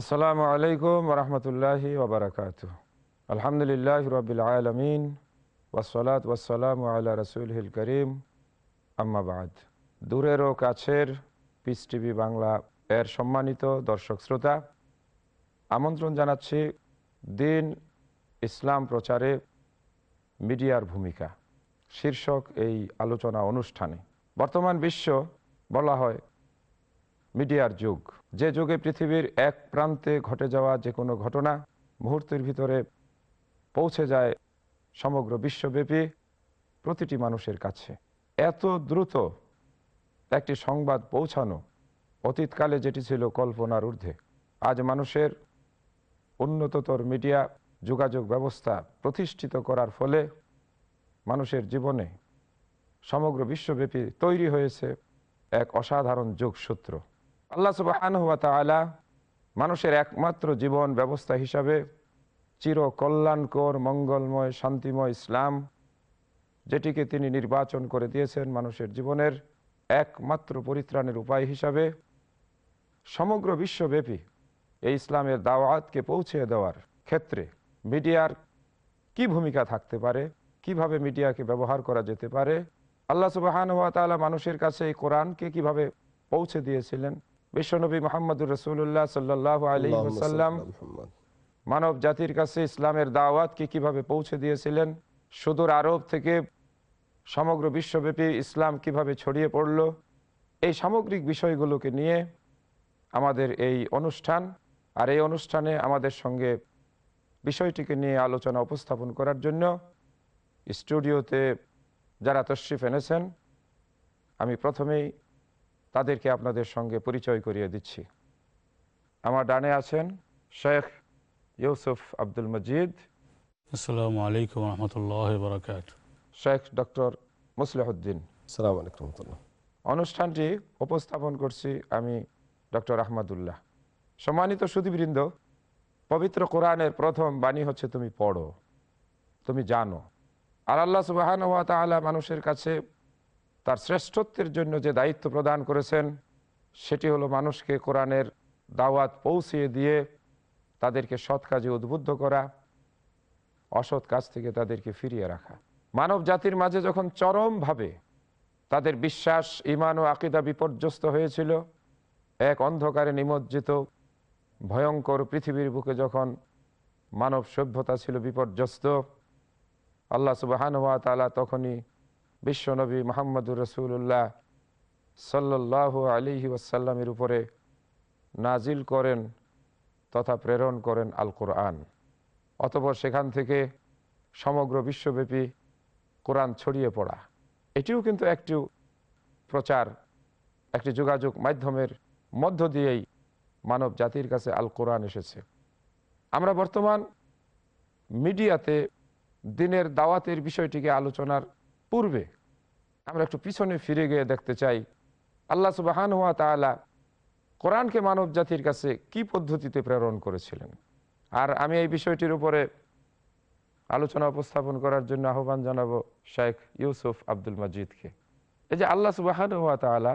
আসসালামু আলাইকুম রহমতুল্লাহি ওবরাকাত আলহামদুলিল্লাহ রবিল আলমিন ওসলাত ওসালাম আল্লাহ রসুল হিল করিম। আম্মাবাদ দূরের ও কাছের পিস টিভি বাংলা এর সম্মানিত দর্শক শ্রোতা, আমন্ত্রণ জানাচ্ছি দিন ইসলাম প্রচারে মিডিয়ার ভূমিকা, শীর্ষক এই আলোচনা অনুষ্ঠানে। বর্তমান বিশ্ব বলা হয় মিডিয়ার যুগ। যে যুগে পৃথিবীর এক প্রান্তে ঘটে যাওয়া যে কোনো ঘটনা মুহূর্তের ভিতরে পৌঁছে যায় সমগ্র বিশ্বব্যাপী প্রতিটি মানুষের কাছে। এত দ্রুত একটি সংবাদ পৌঁছানো অতীতকালে যেটি ছিল কল্পনার ঊর্ধ্বে। আজ মানুষের উন্নততর মিডিয়া যোগাযোগ ব্যবস্থা প্রতিষ্ঠিত করার ফলে মানুষের জীবনে সমগ্র বিশ্বব্যাপী তৈরি হয়েছে এক অসাধারণ যোগসূত্র। আল্লাহ সুবাহ মানুষের একমাত্র জীবন ব্যবস্থা হিসাবে চির কল্যাণকর মঙ্গলময়, শান্তিময় ইসলাম, যেটিকে তিনি নির্বাচন করে দিয়েছেন মানুষের জীবনের একমাত্র পরিত্রাণের উপায় হিসাবে সমগ্র বিশ্বব্যাপী এই ইসলামের দাওয়াতকে পৌঁছে দেওয়ার ক্ষেত্রে মিডিয়ার কি ভূমিকা থাকতে পারে? কীভাবে মিডিয়াকে ব্যবহার করা যেতে পারে? আল্লাহ সুবাহান তালা মানুষের কাছে এই কোরআনকে কীভাবে পৌঁছে দিয়েছিলেন? বিশ্বনবী মোহাম্মদুর রসুল্লাহ সাল্লাহ আলী সাল্লাম মানব জাতির কাছে ইসলামের দাওয়াতকে কীভাবে পৌঁছে দিয়েছিলেন? সুদূর আরব থেকে সমগ্র বিশ্বব্যাপী ইসলাম কীভাবে ছড়িয়ে পড়ল? এই সামগ্রিক বিষয়গুলোকে নিয়ে আমাদের এই অনুষ্ঠান আর এই অনুষ্ঠানে আমাদের সঙ্গে বিষয়টিকে নিয়ে আলোচনা উপস্থাপন করার জন্য স্টুডিওতে যারা তশ্রিফ এনেছেন আমি প্রথমেই তাদেরকে আপনাদের সঙ্গে পরিচয় করিয়ে দিচ্ছি। আমার ডানে আছেন শেখ ইউসুফ আব্দুল মজিদ। আসসালামু আলাইকুম রহমতুল্লাহ বরকাত শেখ ডক্টর মুসলিহদ্দিন। সালাম আলাইকুম অনুষ্ঠানটি উপস্থাপন করছি আমি ডক্টর আহমদুল্লাহ। সম্মানিত সুদীবৃন্দ পবিত্র কোরআনের প্রথম বাণী হচ্ছে তুমি পড়ো তুমি জানো। আর আল্লাহ সুবাহান ওয়া তালা মানুষের কাছে তার শ্রেষ্ঠত্বের জন্য যে দায়িত্ব প্রদান করেছেন, সেটি হলো মানুষকে কোরআনের দাওয়াত পৌঁছিয়ে দিয়ে তাদেরকে সৎ কাজে উদ্বুদ্ধ করা, অসৎ কাজ থেকে তাদেরকে ফিরিয়ে রাখা। মানব জাতির মাঝে যখন চরমভাবে তাদের বিশ্বাস ইমান ও আকিদা বিপর্যস্ত হয়েছিল, এক অন্ধকারে নিমজ্জিত, ভয়ঙ্কর পৃথিবীর বুকে যখন মানব সভ্যতা ছিল বিপর্যস্ত, আল্লাহ সুবাহান হওয়া তালা তখনই বিশ্বনবী মোহাম্মদুর রসুল্লাহ সাল্লাহ আলিহি ওয়াসাল্লামের উপরে নাজিল করেন তথা প্রেরণ করেন আল কোরআন অতপর সেখান থেকে সমগ্র বিশ্বব্যাপী কোরআন ছড়িয়ে পড়া। এটিও কিন্তু একটি প্রচার, একটি যোগাযোগ মাধ্যমের মধ্য দিয়েই মানব জাতির কাছে আল কোরআন এসেছে। আমরা বর্তমান মিডিয়াতে দিনের দাওয়াতের বিষয়টিকে আলোচনার পূর্বে আমরা একটু পিছনে ফিরে গিয়ে দেখতে চাই, আল্লাহ সুবাহান হুয়া তালা কোরআনকে মানব জাতির কাছে কি পদ্ধতিতে প্রেরণ করেছিলেন? আর আমি এই বিষয়টির উপরে আলোচনা উপস্থাপন করার জন্য আহ্বান জানাব শেখ ইউসুফ আব্দুল মজিদকে। এই যে আল্লাহ সুবাহান হুয়া তালা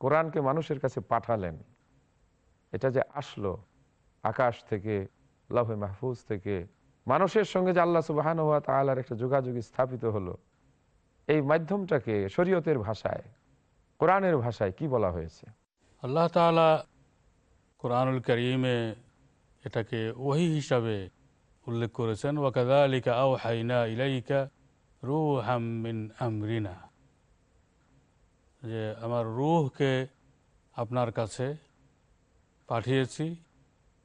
কোরআনকে মানুষের কাছে পাঠালেন, এটা যে আসলো আকাশ থেকে লভে মাহফুজ থেকে, মানুষের সঙ্গে যে আল্লাহ সুবাহান হুয়া তালার একটা যোগাযোগ স্থাপিত হলো এই মাধ্যমটাকে শরীয়তের ভাষায়, কোরআনের ভাষায় কি বলা হয়েছে? আল্লাহ তালা কোরআনুল করিমে এটাকে ওহি হিসাবে উল্লেখ করেছেন ওয়াকাদা আলিকা আও হাইনা ইলাইকা রু হামিন আমরিনা যে আমার রুহকে আপনার কাছে পাঠিয়েছি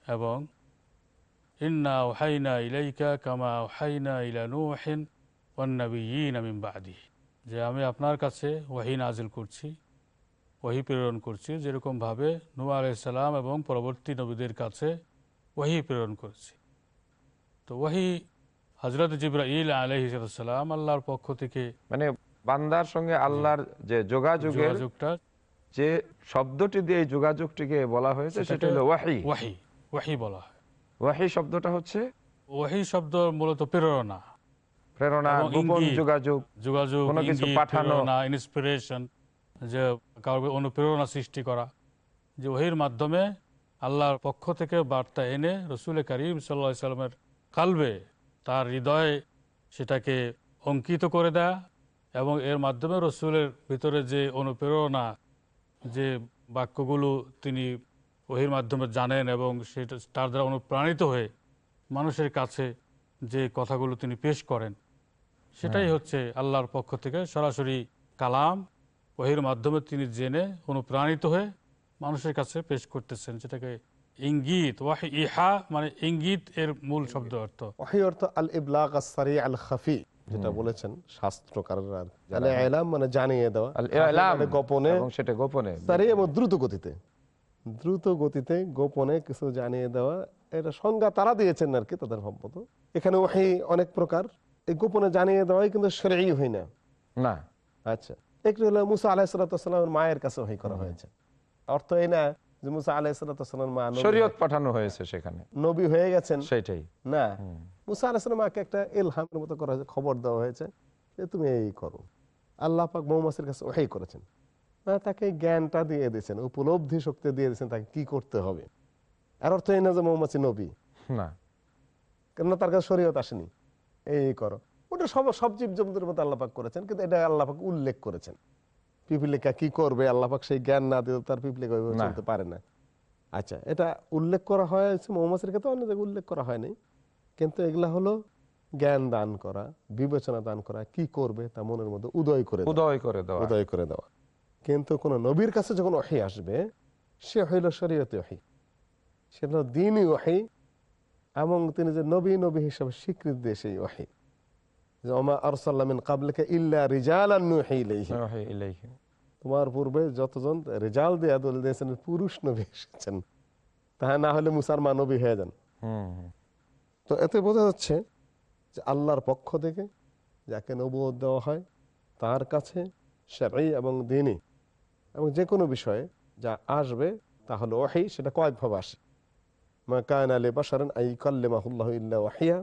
এবং ইন্না ওহাইনা ইলাইকা কামা ওহাইনা ইলা নুহিন ওয়ান্নবীন আমিন বাদি যে আমি আপনার কাছে ওয়াহি নাজিল করছি ওয়াহি প্রেরণ করছি যেরকমভাবে নু আলাইসাল্লাম এবং পরবর্তী নবীদের কাছে ওয়াহি প্রেরণ করেছি। তো ওয়াহি হজরত জিব্রাইল আলহিসাল্লাম আল্লাহর পক্ষ থেকে মানে বান্দার সঙ্গে আল্লাহর যে যোগাযোগের যোগাযোগটা যে শব্দটি দিয়ে যোগাযোগটিকে বলা হয়েছে সেটা হলো ওয়াহি। ওয়াহি ওয়াহি বলা হয়। ওয়াহি শব্দটা হচ্ছে? ওয়াহি শব্দ মূলত প্রেরণা। প্রেরণা গোপন যোগাযোগ যোগাযোগ কোনো কিছু পাঠানো। ইন্সপিরেশন যে কাউকে অনুপ্রেরণা সৃষ্টি করা যে ওহির মাধ্যমে আল্লাহর পক্ষ থেকে বার্তা এনে রসুল করিম সাল্লা সাল্লামের কালবে তার হৃদয়ে সেটাকে অঙ্কিত করে দেয়া এবং এর মাধ্যমে রসুলের ভিতরে যে অনুপ্রেরণা যে বাক্যগুলো তিনি ওহির মাধ্যমে জানেন এবং সেটা তার দ্বারা অনুপ্রাণিত হয়ে মানুষের কাছে যে কথাগুলো তিনি পেশ করেন সেটাই হচ্ছে আল্লাহর পক্ষ থেকে সরাসরি কালাম ওহির মাধ্যমে তিনি জেনে অনুপ্রাণিত হয়ে মানুষের কাছে পেশ করতেছেন যেটাকে ইঙ্গিত ওয়াহি ইহা মানে ইঙ্গিত এর মূল শব্দ অর্থ। ওয়াহি অর্থ আল ইবলাগ সারি আল খাফি যেটা বলেছেন শাস্ত্রকাররা আল ইলাম মানে জানিয়ে দেওয়া। আল ইলাম মানে গোপনে। এবং সেটা গোপনে। সারি এবং দ্রুত গতিতে। দ্রুত গতিতে গোপনে কিছু জানিয়ে দেওয়া। এটা সংজ্ঞা তারা দিয়েছেন আর কি তাদের ভাবমত এখানে ওহি অনেক প্রকার। এই গোপনে জানিয়ে দেওয়াই কিন্তু সেরেই হয় না। না। আচ্ছা। একটু হলো মুসা আলাহিসাল্লামের মায়ের কাছে ওহি করা হয়েছে। অর্থ এই না যে মুসা আলাহিসাল্লামের মা শরীয়ত পাঠানো হয়েছে সেখানে। নবী হয়ে গেছেন? সেটাই না। মুসা আলাহিসাল্লাম মাকে একটা এলহামের মতো করা হয়েছে খবর দেওয়া হয়েছে যে তুমি এই করো। আল্লাহ পাক মৌমাসির কাছে ওহাই করেছেন। তাকে জ্ঞানটা দিয়ে দিয়েছেন উপলব্ধি শক্তি দিয়ে দিয়েছেন তাকে কি করতে হবে। আর অর্থ এই না যে মৌমাছি নবী। না। কেননা তার কাছে শরীয়ত আসেনি। এই করো। ওটা সব সব জীব জন্তুর মতো আল্লাপাক করেছেন কিন্তু এটা আল্লাপাক উল্লেখ করেছেন। পিপিলিকা কি করবে? আল্লাপাক সেই জ্ঞান না দিলে তার পিপিলিকা চলতে পারে না। আচ্ছা এটা উল্লেখ করা হয়েছে মৌমাছির ক্ষেত্রে অন্য জায়গায় উল্লেখ করা হয়নি। কিন্তু এগুলা হলো জ্ঞান দান করা বিবেচনা দান করা কি করবে তা মনের মধ্যে উদয় করে দেওয়া, উদয় করে দেওয়া। উদয় করে দেওয়া। কিন্তু কোন নবীর কাছে যখন ওহি আসবে সে হইল শরীয়তে ওহি। সেটা হলো দিনই ওহি এবং তিনি যে নবী নবী হিসাবে স্বীকৃতি দিয়ে সেই যে ওমা আরসাল্লামিন কাবলিকে ইল্লা ওয়াহি ইলাইহি। তোমার পূর্বে যতজন রেজাল দিয়ে দল দিয়েছেন পুরুষ নবী এসেছেন। তাহা না হলে মুসার মা নবী হয়ে যান। তো এতে বোঝা যাচ্ছে যে আল্লাহর পক্ষ থেকে যাকে নবুয়ত দেওয়া হয় তার কাছে সেরাই এবং দিনই এবং যে কোনো বিষয়ে যা আসবে তাহলে ওয়াহি সেটা কয়েকভাবে আসে। মা কায়ন আলী বাসারেন আই কাল্লেমাহুল্লাহ ইল্লা ওয়াহিয়া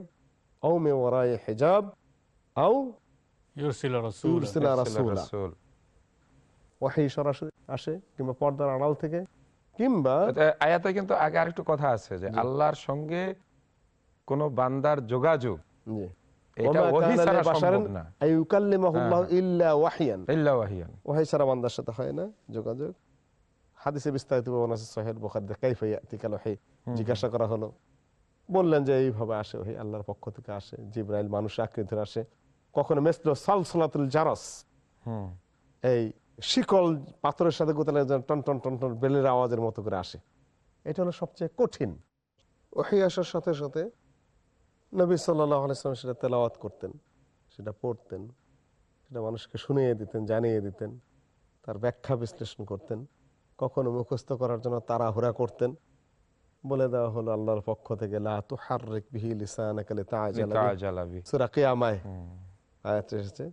আও মে ওরায় হেজাব আও ইউরসিল রসুল। ইউরসিলা রাসূলা। রাসূল। ওয়াহি সরাসরি আসে কিংবা পর্দার আড়াল থেকে কিংবা আয়াতে কিন্তু আগে আরেকটু কথা আছে যে আল্লাহর সঙ্গে কোন বান্দার যোগাযোগ হ্যাঁ, ইল্লা ওয়াহিয়ান। ওহাই ছাড়া বান্দার সাথে হয় না যোগাযোগ। হাদিসে বিস্তারিত বিবরণ আছে সহেল বোখারিতে। কাইফা ইয়াতিকাল ওহি জিজ্ঞাসা করা হলো বললেন যে এইভাবে আসে ওহি আল্লাহর পক্ষ থেকে আসে জিব্রাইল মানুষ আকৃতির আসে। কখনো মেসলো সালসালাতুল জারাস এই শিকল পাথরের সাথে গোতালে টন টন টন টন বেলের আওয়াজের মতো করে আসে। এটা হলো সবচেয়ে কঠিন। ওহি আসার সাথে সাথে নবী সাল্লাহ আলাইসলাম সেটা তেলাওয়াত করতেন সেটা পড়তেন সেটা মানুষকে শুনিয়ে দিতেন জানিয়ে দিতেন তার ব্যাখ্যা বিশ্লেষণ করতেন। কখনো মুখস্থ করার জন্য তাড়াহুড়া করতেন। বলে দেওয়া হলো আল্লাহর পক্ষ থেকে লা তুহাররিক বিহি লিসানাকা লিতাআজালা সূরা কিয়ামায়। আয়াত এসেছে।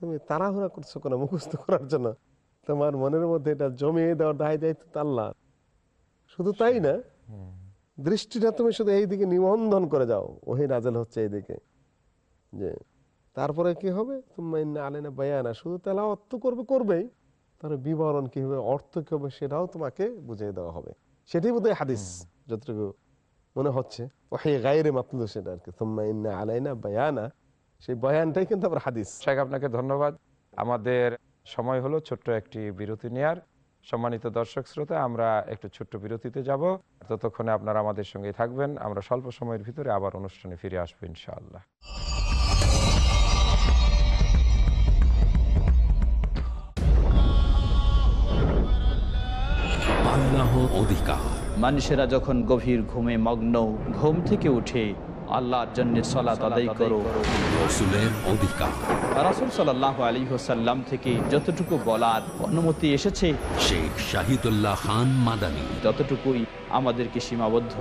তুমি তাড়াহুড়া করছ কোনো মুখস্থ করার জন্য? তোমার মনের মধ্যে এটা জমিয়ে দেওয়ার দায় দায়িত্ব আল্লাহ শুধু তাই না দৃষ্টিটা তুমি শুধু এই দিকে নিবন্ধন করে যাও। ওহি নাজেল হচ্ছে এইদিকে। যে তারপরে কি হবে? তুমি আলেনা বায়ানা। শুধু তেলাওয়াত তো করবে করবেই। তার বিবরণ কি হবে, অর্থ কি হবে, সেটাও তোমাকে বুঝিয়ে দেওয়া হবে। সেটাই বোধহয় হাদিস, যতটুকু মনে হচ্ছে। হাদিস। আপনাকে ধন্যবাদ। আমাদের সময় হলো ছোট্ট একটি বিরতি নেয়ার। সম্মানিত দর্শক শ্রোতা, আমরা একটু ছোট্ট বিরতিতে যাব। ততক্ষণে আপনারা আমাদের সঙ্গে থাকবেন। আমরা স্বল্প সময়ের ভিতরে আবার অনুষ্ঠানে ফিরে আসব ইনশাআল্লাহ। আল্লাহর অধিকার। মানুষেরা যখন গভীর ঘুমে মগ্ন ঘুম থেকে উঠে আল্লাহর জন্য সলাত আদায় করো। রসুলের অধিকার। রাসুল সাল্লাহ আলী হোসাল্লাম থেকে যতটুকু বলার অনুমতি এসেছে শেখ শাহিদুল্লাহ খান মাদানী। ততটুকুই আমাদেরকে সীমাবদ্ধ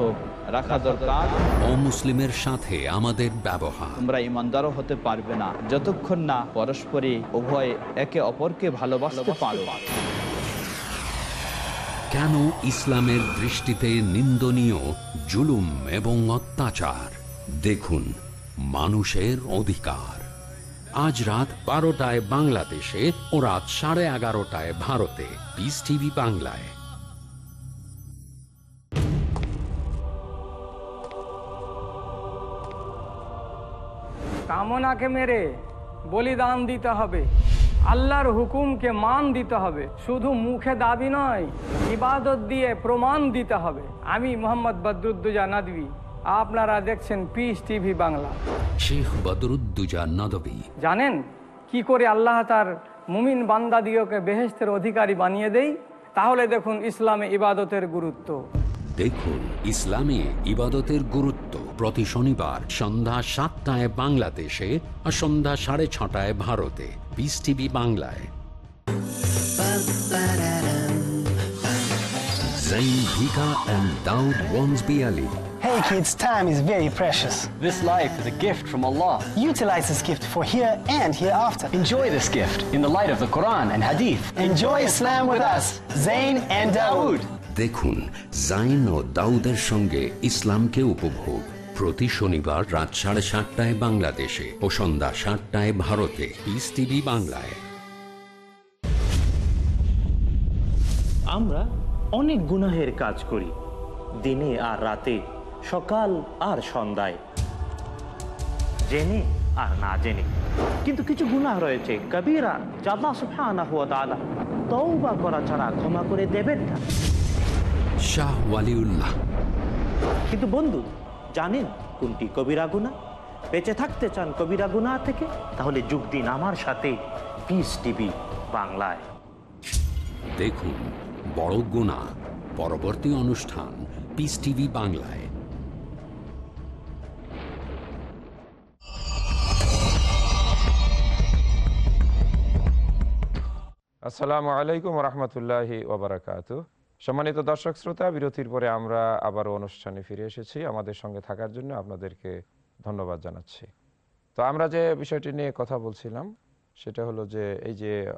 রাখা দরকার অমুসলিমের সাথে আমাদের ব্যবহার। তোমরা ইমানদারও হতে পারবে না যতক্ষণ না পরস্পরে উভয়ে একে অপরকে ভালোবাসতে পারো। কেন ইসলামের দৃষ্টিতে নিন্দনীয়, জুলুম এবং অত্যাচার? দেখুন, মানুষের অধিকার। আজ রাত বারোটায় বাংলাদেশে ও রাত সাড়ে এগারোটায় ভারতে। পিস টিভি বাংলায়। কামনাকে মেরে বলিদান দিতে হবে। আল্লাহর হুকুমকে মান দিতে হবে। শুধু মুখে দাবি নয় ইবাদত দিয়ে প্রমাণ দিতে হবে। আমি মোহাম্মদ বদরুদ্দুজা নাদবি। আপনারা দেখছেন পিস টিভি বাংলা। শেখ বদরুদ্দুজা নদবী। জানেন কি করে আল্লাহ তার মুমিন বান্দাদিওকে বেহেস্তের অধিকারী বানিয়ে দেই? তাহলে দেখুন ইসলামে ইবাদতের গুরুত্ব। দেখুন ইসলামে ইবাদতের গুরুত্ব প্রতি শনিবার সন্ধ্যা সাতটায় বাংলাদেশে আর সন্ধ্যা সাড়ে ছটায় ভারতে পিস টিভি বাংলায় Zain Hika and Daud. Hey kids, time is very precious. This life is a gift from Allah. Utilize this gift for here and hereafter. Enjoy this gift in the light of the Quran and Hadith. Enjoy Islam with us, Zain and Dawood. দেখুন, জাইন ও দাউদের সঙ্গে ইসলামকে উপভোগ প্রতি শনিবার রাত সাড়ে সাতটায় বাংলাদেশে ও সন্ধ্যা সাতটায় ভারতে। পিস টিভি বাংলায়। আমরা অনেক গুনাহের কাজ করি, দিনে আর রাতে, সকাল আর সন্ধ্যায়। জেনে আর না জেনে। কিন্তু কিছু গুনাহ রয়েছে, কবিরা জাদা সুফানা হুয়া তাআলা, তওবা করা ছাড়া ক্ষমা করে দেবেন না। শাহ ওয়ালিউল্লাহ। কিন্তু বন্ধু জানেন কোনটি কবিরা গুনাহ বেঁচে থাকতে চান কবিরা গুনাহ থেকে? তাহলে যোগ দিন আমার সাথে। পিস টিভি বাংলায়। দেখুন বড় গুণা পরবর্তী অনুষ্ঠান পিস টিভি বাংলায়। আসসালামু আলাইকুম রহমতুল্লাহি ওবরাকাত সম্মানিত দর্শক শ্রোতা বিরতির পরে আমরা আবারও অনুষ্ঠানে ফিরে এসেছি। আমাদের সঙ্গে থাকার জন্য আপনাদেরকে ধন্যবাদ জানাচ্ছি। তো আমরা যে বিষয়টি নিয়ে কথা বলছিলাম সেটা হলো যে এই যে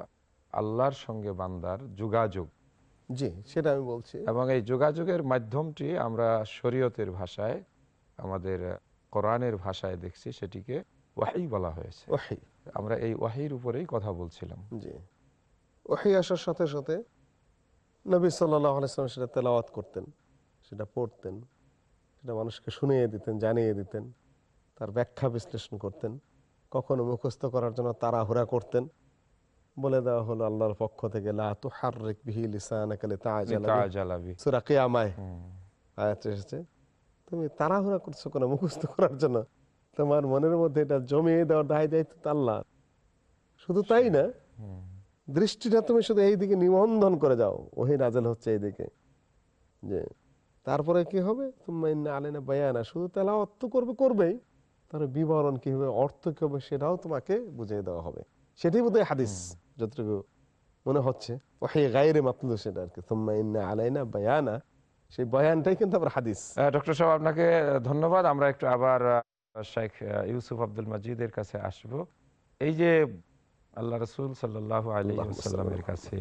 আল্লাহর সঙ্গে বান্দার যোগাযোগ। জি সেটা আমি বলছি। এবং এই যোগাযোগের মাধ্যমটি আমরা শরীয়তের ভাষায় আমাদের কোরআনের ভাষায় দেখছি সেটিকে ওয়াহি বলা হয়েছে। ওহি আমরা এই ওয়াহির উপরেই কথা বলছিলাম। জি। ওহি আসার সাথে সাথে নবী সাল্লাহ আলাইসলাম সেটা তেলাওয়াত করতেন সেটা পড়তেন সেটা মানুষকে শুনিয়ে দিতেন জানিয়ে দিতেন তার ব্যাখ্যা বিশ্লেষণ করতেন কখনো মুখস্থ করার জন্য তাড়াহুড়া করতেন। বলে দেওয়া হলো আল্লাহর পক্ষ থেকে বিহি। কিয়ামায় আয়াত এসেছে। তুমি তাড়াহুড়া করছ কোনো? মুখস্থ করার জন্য। তোমার মনের মধ্যে এটা জমিয়ে দেওয়ার দায় দায়িত্ব আল্লাহ শুধু তাই না দৃষ্টিটা তুমি শুধু এই দিকে নিবন্ধন করে যাও। ওহি নাজেল হচ্ছে এইদিকে। যে, তারপরে কি হবে? তুমি আলেনা বায়ানা। শুধু তেলাওয়াত তো করবে, করবেই। তার বিবরণ কি হবে, অর্থ কি হবে, সেটাও তোমাকে বুঝিয়ে দেওয়া হবে। সেটাই বোধহয় হাদিস, যতটুকু মনে হচ্ছে। ওহি মাতলু সেটা আর কি। তোমা ইন্না বায়ানা। সেই বয়ানটাই কিন্তু আবার হাদিস। ডক্টর সাহেব, আপনাকে ধন্যবাদ। আমরা একটু আবার শেখ ইউসুফ আব্দুল মজিদের কাছে আসব। এই যে আল্লাহ রসুল সাল্লাহ আলী সাল্লামের কাছে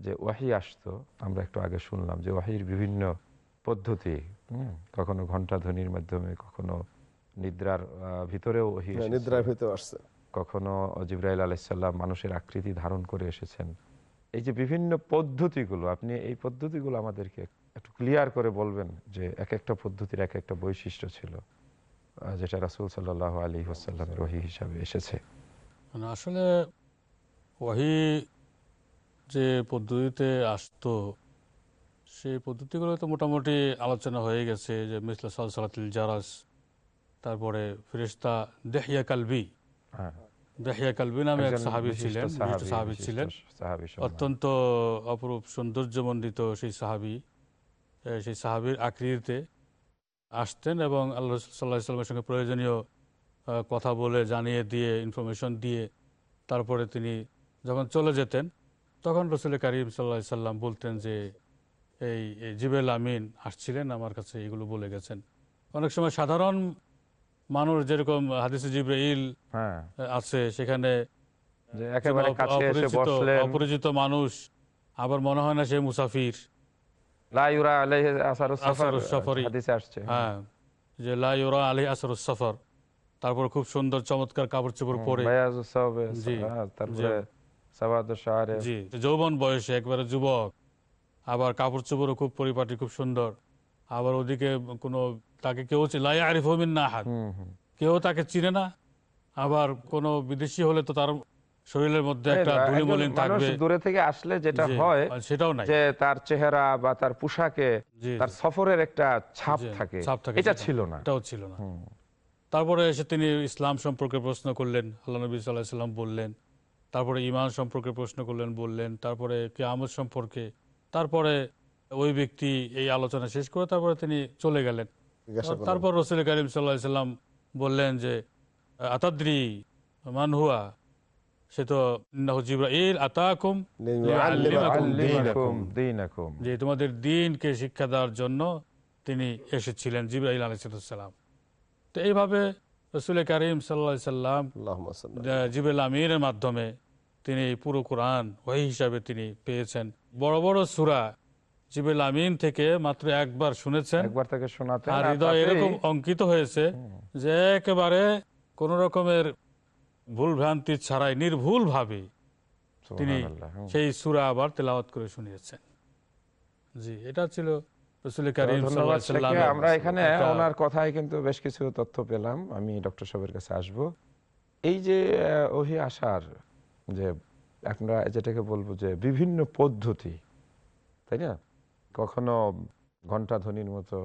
যে ওয়াহি আসতো আমরা একটু আগে শুনলাম যে ওয়াহির বিভিন্ন পদ্ধতি হুম, কখনো ঘণ্টা ধ্বনির মাধ্যমে কখনো নিদ্রার ভিতরেও ওহি নিদ্রার ভিতরে আসছে। কখনো জিব্রাইল আলাইসাল্লাম মানুষের আকৃতি ধারণ করে এসেছেন। এই যে বিভিন্ন পদ্ধতিগুলো আপনি এই পদ্ধতিগুলো আমাদেরকে একটু ক্লিয়ার করে বলবেন যে এক একটা পদ্ধতির এক একটা বৈশিষ্ট্য ছিল যেটা রাসুল সাল্লাহ আলী ওসাল্লামের ওহি হিসাবে এসেছে। মানে আসলে ওহি যে পদ্ধতিতে আসতো সেই পদ্ধতিগুলো তো মোটামুটি আলোচনা হয়ে গেছে যে মিসলা সাল সালাতিল জারাস তারপরে ফিরিস্তা দেহিয়া কালবি। হ্যাঁ। দেহিয়া কালবি নামে এক সাহাবি ছিলেন সাহাবি ছিলেন। অত্যন্ত অপরূপ সৌন্দর্যমণ্ডিত সেই সাহাবি সেই সাহাবির আকৃতিতে আসতেন এবং আল্লাহ সাল্লাহ ইসলামের সঙ্গে প্রয়োজনীয় কথা বলে জানিয়ে দিয়ে ইনফরমেশন দিয়ে তারপরে তিনি যখন চলে যেতেন তখন রসুল করিম সাল্লাহ সাল্লাম বলতেন যে এই জিবেল আমিন আসছিলেন আমার কাছে এগুলো বলে গেছেন। অনেক সময় সাধারণ মানুষ যেরকম হাদিসে জিব্রাইল হ্যাঁ। আছে সেখানে অপরিচিত- মানুষ আবার মনে হয় না সে মুসাফির। হ্যাঁ যে লাইরা তারপর খুব সুন্দর চমৎকার কাপড় চোপড় পরে। জি, জি যৌবন বয়সে একবারে যুবক আবার কাপড় চোপড়ও খুব পরিপাটি খুব সুন্দর। আবার ওদিকে কোনো তাকে কেউ আহাদ। হুম হুম। কেউ তাকে চিনে না। আবার কোনো বিদেশি হলে তো তার শরীরের মধ্যে একটা ধুলিমলিন থাকবে। দূরে থেকে আসলে যেটা হয় সেটাও নাই। যে তার চেহারা বা তার পোশাকে তার সফরের একটা ছাপ থাকে। ছাপ থাকে এটা ছিল না। এটাও ছিল না। তারপরে এসে তিনি ইসলাম সম্পর্কে প্রশ্ন করলেন। আল্লাহ নবী সাল্লাহ সাল্লাম বললেন তারপরে ইমান সম্পর্কে প্রশ্ন করলেন বললেন তারপরে কেয়ামত সম্পর্কে। তারপরে ওই ব্যক্তি এই আলোচনা শেষ করে তারপরে তিনি চলে গেলেন। তারপর রসুল করিম সাল্লাহ সাল্লাম বললেন যে আতাদ্রি মানহুয়া সে তো জিব্রাইল আতাকুম। যে তোমাদের দিনকে শিক্ষা দেওয়ার জন্য তিনি এসেছিলেন জিব্রাইল আলাইসালাম তো এইভাবে রসুল করিম সাল্লা সাল্লাম জিবেল আমিরের মাধ্যমে তিনি পুরো কোরআন ওই হিসাবে তিনি পেয়েছেন। বড় বড় সুরা জিবেল আমিন থেকে মাত্র একবার শুনেছেন। একবার তাকে শোনাতেন আর আর হৃদয় এরকম অঙ্কিত হয়েছে যে একেবারে কোন রকমের ভুল ভ্রান্তি ছাড়াই নির্ভুল ভাবে তিনি সেই সুরা আবার তেলাওয়াত করে শুনিয়েছেন। জি এটা ছিল আমরা এখানে ওনার কথায় কিন্তু বেশ কিছু তথ্য পেলাম। আমি ডক্টর সাহেবের কাছে আসব। এই যে ওহি আসার যে আমরা যেটাকে বলব যে বিভিন্ন পদ্ধতি তাই না? কখনো ঘণ্টা ধ্বনির মতো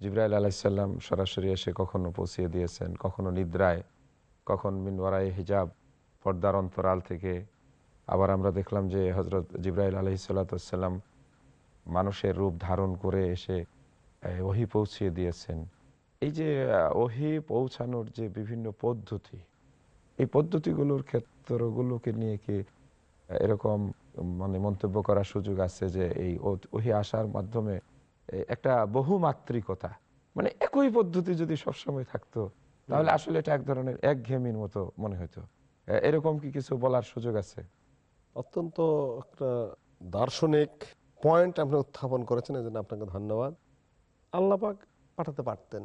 জিব্রাইল আলাইসাল্লাম সরাসরি এসে কখনো পৌঁছিয়ে দিয়েছেন কখনো নিদ্রায় কখন মিনওয়ারাই হিজাব পর্দার অন্তরাল থেকে আবার আমরা দেখলাম যে হজরত জিব্রাইল আলহিসাল্লাম মানুষের রূপ ধারণ করে এসে ওহি পৌঁছিয়ে দিয়েছেন। এই যে ওহি পৌঁছানোর যে বিভিন্ন পদ্ধতি এই পদ্ধতিগুলোর ক্ষেত্রগুলোকে নিয়ে কি এরকম মানে মন্তব্য করার সুযোগ আছে যে এই ওহি আসার মাধ্যমে একটা বহুমাত্রিকতা মানে একই পদ্ধতি যদি সবসময় থাকতো তাহলে আসলে এটা এক ধরনের একঘেয়েমির মতো মনে হতো এরকম কি কিছু বলার সুযোগ আছে? অত্যন্ত একটা দার্শনিক পয়েন্ট আপনি উত্থাপন করেছেন এই জন্য আপনাকে ধন্যবাদ। আল্লাপাক পাঠাতে পারতেন।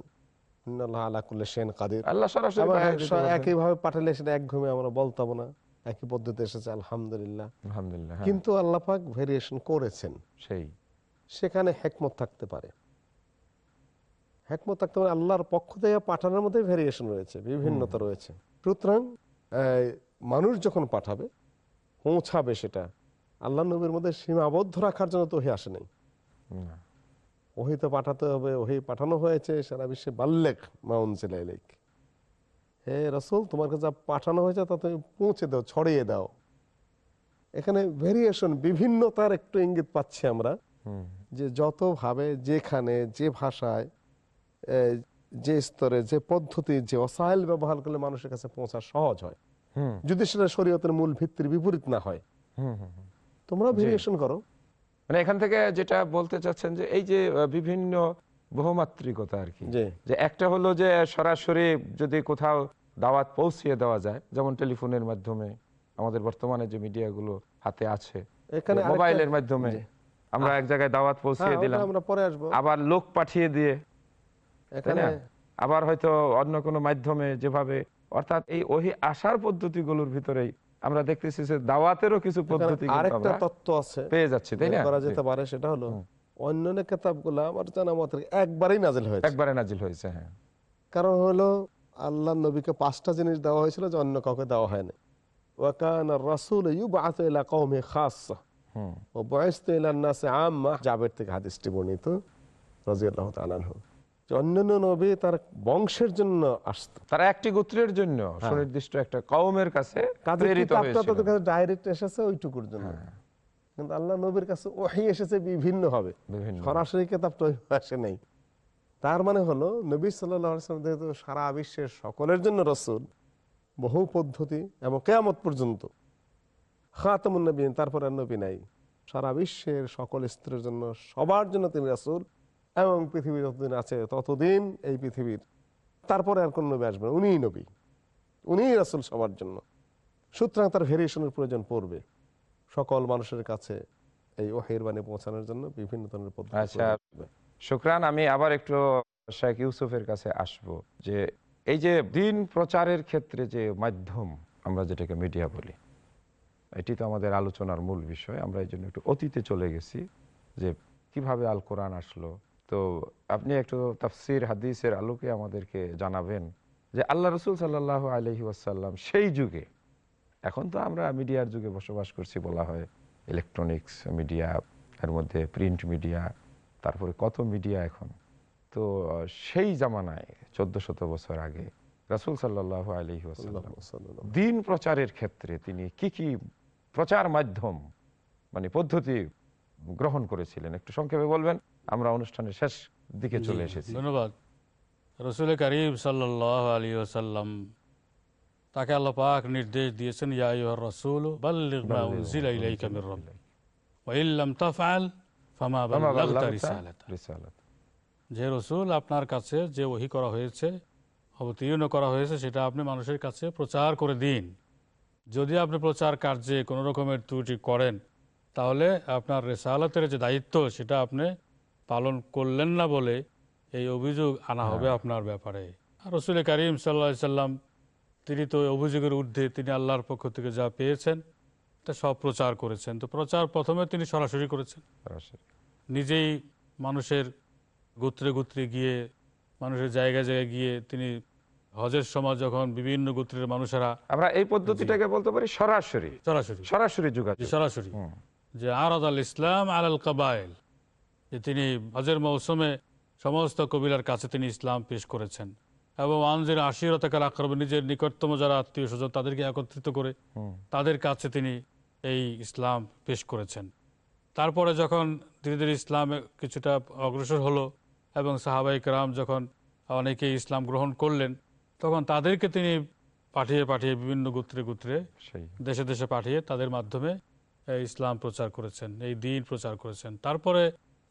ইন্নাল্লাহ আলা কুল্লি কাদির। আল্লাহ সরাসরি আবার পাঠিয়ে দিতে পারতেন। একইভাবে পাঠালে সেটা এক ঘুমে আমরা বলতাম না। একই পদ্ধতি এসেছে আলহামদুলিল্লাহ। আলহামদুলিল্লাহ হ্যাঁ, কিন্তু আল্লাপাক ভেরিয়েশন করেছেন। সেই। সেখানে হেকমত থাকতে পারে। হেকমত থাকতে পারে আল্লাহর পক্ষ থেকে পাঠানোর মধ্যে ভেরিয়েশন রয়েছে বিভিন্নতা রয়েছে। সুতরাং মানুষ যখন পাঠাবে পৌঁছাবে সেটা। আল্লাহ নবীর মধ্যে সীমাবদ্ধ রাখার জন্য তো ওহি আসে নাই ওহি তো পাঠাতে হবে ওহি পাঠানো হয়েছে সারা বিশ্বে বাল্লেক মাউন জেলাইলেক হে রসুল তোমার কাছে যা পাঠানো হয়েছে তা তুমি পৌঁছে দাও ছড়িয়ে দাও। এখানে ভেরিয়েশন বিভিন্নতার একটু ইঙ্গিত পাচ্ছি আমরা। যে যতভাবে যেখানে যে ভাষায় যে স্তরে যে পদ্ধতি যে অসাইল ব্যবহার করলে মানুষের কাছে পৌঁছা সহজ হয়। যদি সেটা শরীয়তের মূল ভিত্তির বিপরীত না হয়। তোমরা ভেরিয়েশন করো। মানে এখান থেকে যেটা বলতে চাচ্ছেন যে এই যে বিভিন্ন বহুমাত্রিকতা আর কি যে একটা হলো যে সরাসরি যদি কোথাও দাওয়াত পৌঁছিয়ে দেওয়া যায় যেমন টেলিফোনের মাধ্যমে আমাদের বর্তমানে যে মিডিয়াগুলো হাতে আছে এখানে মোবাইলের মাধ্যমে আমরা এক জায়গায় দাওয়াত পৌঁছিয়ে হ্যাঁ, দিলাম। আমরা পরে আসব। আবার লোক পাঠিয়ে দিয়ে এখানে আবার হয়তো অন্য কোনো মাধ্যমে যেভাবে অর্থাৎ এই ওহি আসার পদ্ধতিগুলোর ভিতরেই আমরা দেখতেছি যে দাওয়াতেরও কিছু পদ্ধতি আরেকটা তত্ত্ব আছে পেয়ে যাচ্ছি তাই না? করা যেতে পারে সেটা হলো অন্যান্য কেতাবগুলো আমার জানা মতে একবারই নাজিল হয়েছে। একবারে নাজিল হয়েছে হ্যাঁ। কারণ হলো আল্লাহ নবীকে পাঁচটা জিনিস দেওয়া হয়েছিল যে অন্য কাউকে দেওয়া হয়নি। ওয়াকান রাসূল ইউবআতু ইলা কওমি খাসসা। হুম। ও বয়স্ত ইলান নাসে আম্মা। জাবের থেকে হাদিসটি বর্ণিত রাদিয়াল্লাহু তাআলা আনহু। যে অন্যান্য নবী তার বংশের জন্য আসতো। তারা একটি গোত্রের জন্য সুনির্দিষ্ট একটা কওমের কাছে তাদের কাছে ডাইরেক্ট এসেছে ওইটুকুর জন্য? কিন্তু আল্লাহ নবীর কাছে ওহি এসেছে বিভিন্ন হবে। সরাসরি কেতাবটা ওই আসে নেই। তার মানে হলো নবী সাল্লাম যেহেতু সারা বিশ্বের সকলের জন্য রসুল বহু পদ্ধতি এবং কেয়ামত পর্যন্ত খাতামুন নবী তারপরে আর নবী নাই। সারা বিশ্বের সকল স্ত্রীর জন্য সবার জন্য তিনি রাসুল। এবং পৃথিবী যতদিন আছে ততদিন এই পৃথিবীর। তারপরে আর কোন নবী আসবে না। উনিই নবী। উনিই রাসুল সবার জন্য। সুতরাং তার ভেরিয়েশনের প্রয়োজন পড়বে। সকল মানুষের কাছে এই ওহের বাণী পৌঁছানোর জন্য বিভিন্ন ধরনের পদ্ধতি আচ্ছা। শুক্রান আমি আবার একটু শেখ ইউসুফের কাছে আসব যে এই যে দিন প্রচারের ক্ষেত্রে যে মাধ্যম আমরা যেটাকে মিডিয়া বলি এটি তো আমাদের আলোচনার মূল বিষয়। আমরা এই জন্য একটু অতীতে চলে গেছি যে কীভাবে আল কোরআন আসলো তো আপনি একটু তাফসির হাদিসের আলোকে আমাদেরকে জানাবেন যে আল্লাহ রসুল সাল্লাহ আলহি ওয়াসাল্লাম সেই যুগে এখন তো আমরা মিডিয়ার যুগে বসবাস করছি বলা হয় ইলেকট্রনিক্স মিডিয়া এর মধ্যে প্রিন্ট মিডিয়া তারপরে কত মিডিয়া এখন। তো সেই জামানায় চোদ্দ শত বছর আগে রাসুল সাল্লাহ আলহি দিন প্রচারের ক্ষেত্রে তিনি কি কি প্রচার মাধ্যম মানে পদ্ধতি গ্রহণ করেছিলেন একটু সংক্ষেপে বলবেন? আমরা অনুষ্ঠানের শেষ দিকে চলে এসেছি। ধন্যবাদ। রসুল করিম সাল্লাহ আলী ওসাল্লাম তাকে আল্লাহ পাক নির্দেশ দিয়েছেন ইয়া রাসূল। যে রসুল আপনার কাছে যে ওহি করা হয়েছে অবতীর্ণ করা হয়েছে সেটা আপনি মানুষের কাছে প্রচার করে দিন। যদি আপনি প্রচার কার্যে কোনো রকমের ত্রুটি করেন তাহলে আপনার রেসালাতের যে দায়িত্ব সেটা আপনি পালন করলেন না বলে এই অভিযোগ আনা হবে আপনার ব্যাপারে। আর রসুল করিম সাল্লা সাল্লাম তিনি তো অভিযোগের ঊর্ধ্বে তিনি আল্লাহর পক্ষ থেকে যা পেয়েছেন তা সব প্রচার করেছেন। তো প্রচার প্রথমে তিনি সরাসরি করেছেন। নিজেই মানুষের গোত্রে গোত্রে গিয়ে মানুষের জায়গায় জায়গায় গিয়ে তিনি হজের সময় যখন বিভিন্ন গোত্রের মানুষেরা আমরা এই পদ্ধতিটাকে বলতে পারি সরাসরি। সরাসরি। সরাসরি যোগাযোগ। সরাসরি। যে আরাদ আল ইসলাম আল কাবাইল। যে তিনি হজের মৌসুমে সমস্ত কবিলার কাছে তিনি ইসলাম পেশ করেছেন। এবং আনজির আশিরতাকাল আক্রমে নিজের নিকটতম যারা আত্মীয় স্বজন তাদেরকে একত্রিত করে তাদের কাছে তিনি এই ইসলাম পেশ করেছেন। তারপরে যখন ধীরে ধীরে ইসলামে কিছুটা অগ্রসর হলো এবং সাহাবাই রাম যখন অনেকে ইসলাম গ্রহণ করলেন তখন তাদেরকে তিনি পাঠিয়ে পাঠিয়ে বিভিন্ন গোত্রে গোত্রে দেশে দেশে পাঠিয়ে তাদের মাধ্যমে ইসলাম প্রচার করেছেন এই দিন প্রচার করেছেন। তারপরে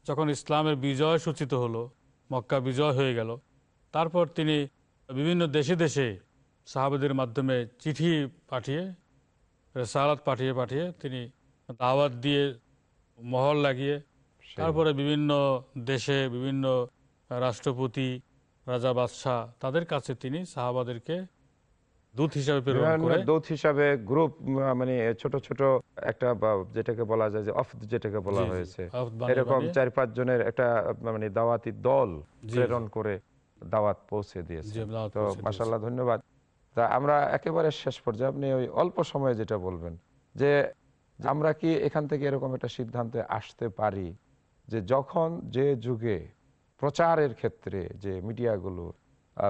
যখন ইসলামের বিজয় সূচিত হলো মক্কা বিজয় হয়ে গেল তারপর তিনি বিভিন্ন দেশে দেশে সাহাবেদের মাধ্যমে চিঠি পাঠিয়ে রেসালাত পাঠিয়ে পাঠিয়ে তিনি দাওয়াত দিয়ে মহল লাগিয়ে তারপরে বিভিন্ন দেশে বিভিন্ন রাষ্ট্রপতি রাজা বাদশাহ তাদের কাছে তিনি সাহাবাদেরকে দূত হিসাবে প্রেরণ করে? দৌত হিসাবে গ্রুপ মানে ছোট ছোট একটা যেটাকে বলা যায় যে অফ যেটাকে বলা হয়েছে। এরকম চার পাঁচ জনের একটা মানে দাওয়াতি দল প্রেরণ করে দাওয়াত পৌঁছে দিয়েছে। তো ধন্যবাদ। তা আমরা একেবারে শেষ পর্যায়ে আপনি ওই অল্প সময়ে যেটা বলবেন যে আমরা কি এখান থেকে এরকম একটা সিদ্ধান্তে আসতে পারি যে যখন যে যুগে প্রচারের ক্ষেত্রে যে মিডিয়াগুলো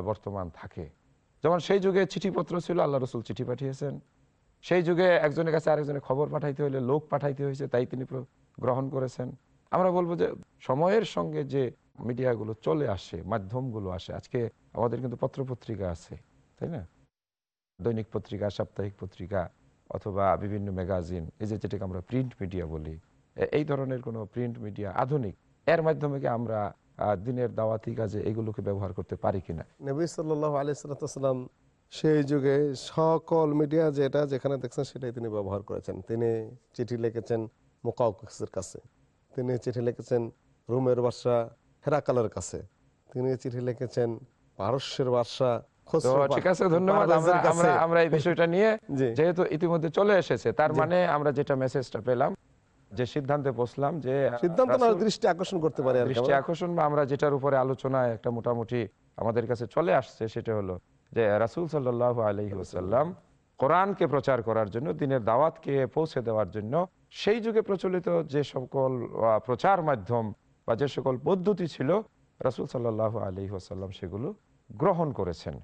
বর্তমান থাকে যেমন সেই যুগে চিঠিপত্র ছিল, আল্লাহ রসুল চিঠি পাঠিয়েছেন। সেই যুগে একজনের কাছে আরেকজনের খবর পাঠাইতে হলে লোক পাঠাইতে হয়েছে, তাই তিনি গ্রহণ করেছেন। আমরা বলব যে সময়ের সঙ্গে যে মিডিয়াগুলো চলে আসে, মাধ্যমগুলো আসে, আজকে আমাদের কিন্তু পত্রপত্রিকা আছে, তাই না? দৈনিক পত্রিকা, সাপ্তাহিক পত্রিকা, অথবা বিভিন্ন ম্যাগাজিন, এই যে যেটাকে আমরা প্রিন্ট মিডিয়া বলি এই ধরনের কোনো প্রিন্ট মিডিয়া আধুনিক। এর মাধ্যমে কি আমরা দিনের দাওয়াতি কাজে এগুলোকে ব্যবহার করতে পারি কিনা। নবী সাল্লাহ আলিয়াল্লাম সেই যুগে সকল মিডিয়া যেটা যেখানে দেখছেন সেটাই তিনি ব্যবহার করেছেন। তিনি চিঠি লিখেছেন মোকাউকের কাছে। তিনি চিঠি লিখেছেন রোমের বাদশা হেরাকালের কাছে। তিনি চিঠি লিখেছেন পারস্যের বাদশা ঠিক আছে ধন্যবাদ। আমরা এই বিষয়টা নিয়ে যেহেতু ইতিমধ্যে চলে এসেছে তার মানে আমরা যেটা মেসেজটা পেলাম যে সিদ্ধান্তে বসলাম যে সিদ্ধান্ত দৃষ্টি আকর্ষণ করতে পারে দৃষ্টি আকর্ষণ বা আমরা যেটার উপরে আলোচনায় একটা মোটামুটি আমাদের কাছে চলে আসছে সেটা হলো যে রাসুল সাল্লাহ আলহি ওসাল্লাম কোরআনকে প্রচার করার জন্য দিনের দাওয়াতকে পৌঁছে দেওয়ার জন্য সেই যুগে প্রচলিত যে সকল প্রচার মাধ্যম বা যে সকল পদ্ধতি ছিল রাসুল সাল্লাহ আলহি ওসাল্লাম সেগুলো গ্রহণ করেছেন।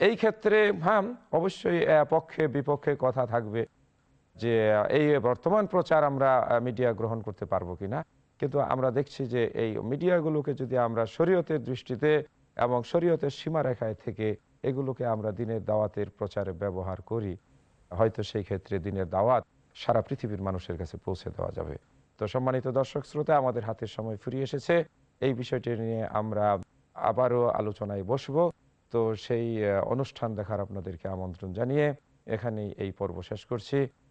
এই ক্ষেত্রে হ্যাঁ অবশ্যই পক্ষে বিপক্ষে কথা থাকবে। যে, এই বর্তমান প্রচার আমরা মিডিয়া গ্রহণ করতে পারব কিনা। কিন্তু আমরা দেখছি যে, এই মিডিয়াগুলোকে যদি আমরা শরীয়তের দৃষ্টিতে এবং শরীয়তের সীমারেখায় থেকে এগুলোকে আমরা দিনের দাওয়াতের প্রচারে ব্যবহার করি, হয়তো সেই ক্ষেত্রে দিনের দাওয়াত সারা পৃথিবীর মানুষের কাছে পৌঁছে দেওয়া যাবে। তো সম্মানিত দর্শক শ্রোতা, আমাদের হাতের সময় ফুরিয়ে এসেছে। এই বিষয়টি নিয়ে আমরা আবারও আলোচনায় বসবো। তো সেই অনুষ্ঠান দেখার আপনাদেরকে আমন্ত্রণ জানিয়ে এখানেই এই পর্ব শেষ করছি।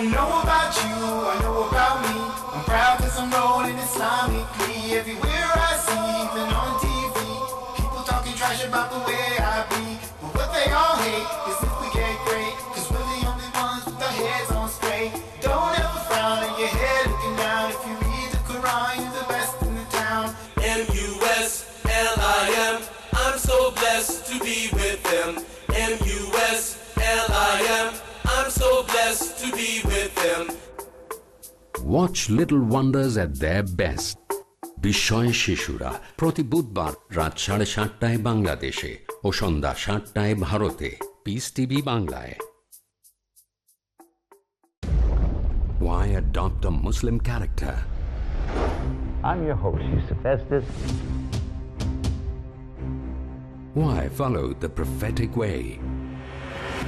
Know about you, I know about me. I'm proud cause I'm rolling Islamically. Everywhere I see, even on TV. People talking trash about the way I be. But what they all hate is if we get great. Cause we're the only ones with our heads on straight. Don't ever frown your head looking down. If you read the Quran, you're the best in the town. M-U-S-L-I-M. I'm so blessed to be with them. so blessed to be with them. Watch Little Wonders at the best বিস্ময় শিশুরা প্রতি বুধবার রাত সাড়ে সাতটায় বাংলাদেশে ও সন্ধ্যা সাতটায় ভারতে পিস টিভি বাংলায় Why adopt a Muslim character? I'm your host, Yusuf Estes. Why follow the prophetic way?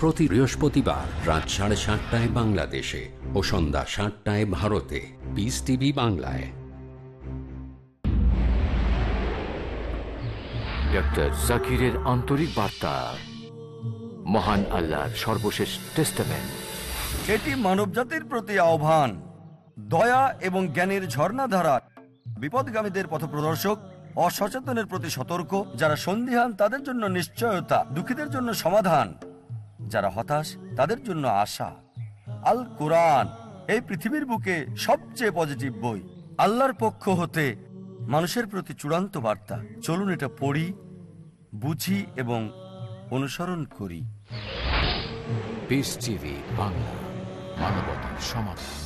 প্রতি বৃহস্পতিবার রাত সাড়ে সাতটায় বাংলাদেশে ও সন্ধ্যা সাতটায় ভারতে। পিস টিভি বাংলায়। ডক্টর জাকিরের আন্তরিক বার্তা। মহান আল্লাহর সর্বশেষ টেস্টামেন্ট এটি মানবজাতির প্রতি আহ্বান দয়া এবং জ্ঞানের ঝর্ণাধারা বিপদগামীদের পথপ্রদর্শক অসচেতনের প্রতি সতর্ক যারা সন্দিহান তাদের জন্য নিশ্চয়তা দুঃখীদের জন্য সমাধান যারা হতাশ, তাদের জন্য আশা। আল কোরআন, এই পৃথিবীর বুকে সবচেয়ে পজিটিভ বই। আল্লাহর পক্ষ হতে মানুষের প্রতি চূড়ান্ত বার্তা। চলুন এটা পড়ি, বুঝি এবং অনুসরণ করি। বাংলা মানবতার সমাধান